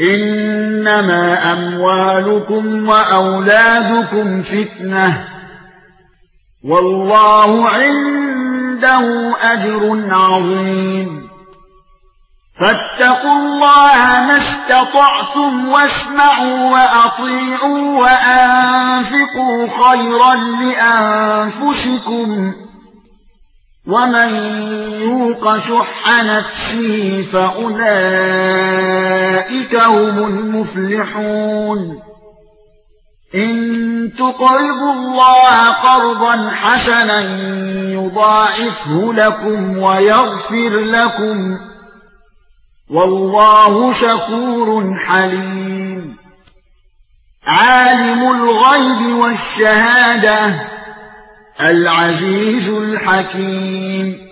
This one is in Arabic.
إنما أموالكم وأولادكم فتنة. والله عنده أجر عظيم. فاتقوا الله ما استطعتم واسمعوا وأطيعوا وأنفقوا خيرا لأنفسكم. ومن يوق شح نفسه فأولئك هم المفلحون. إن تقرضوا الله قرضا حسنا يضاعفه لكم ويغفر لكم. والله شكور حليم. عالم الغيب والشهادة العزيز الحكيم.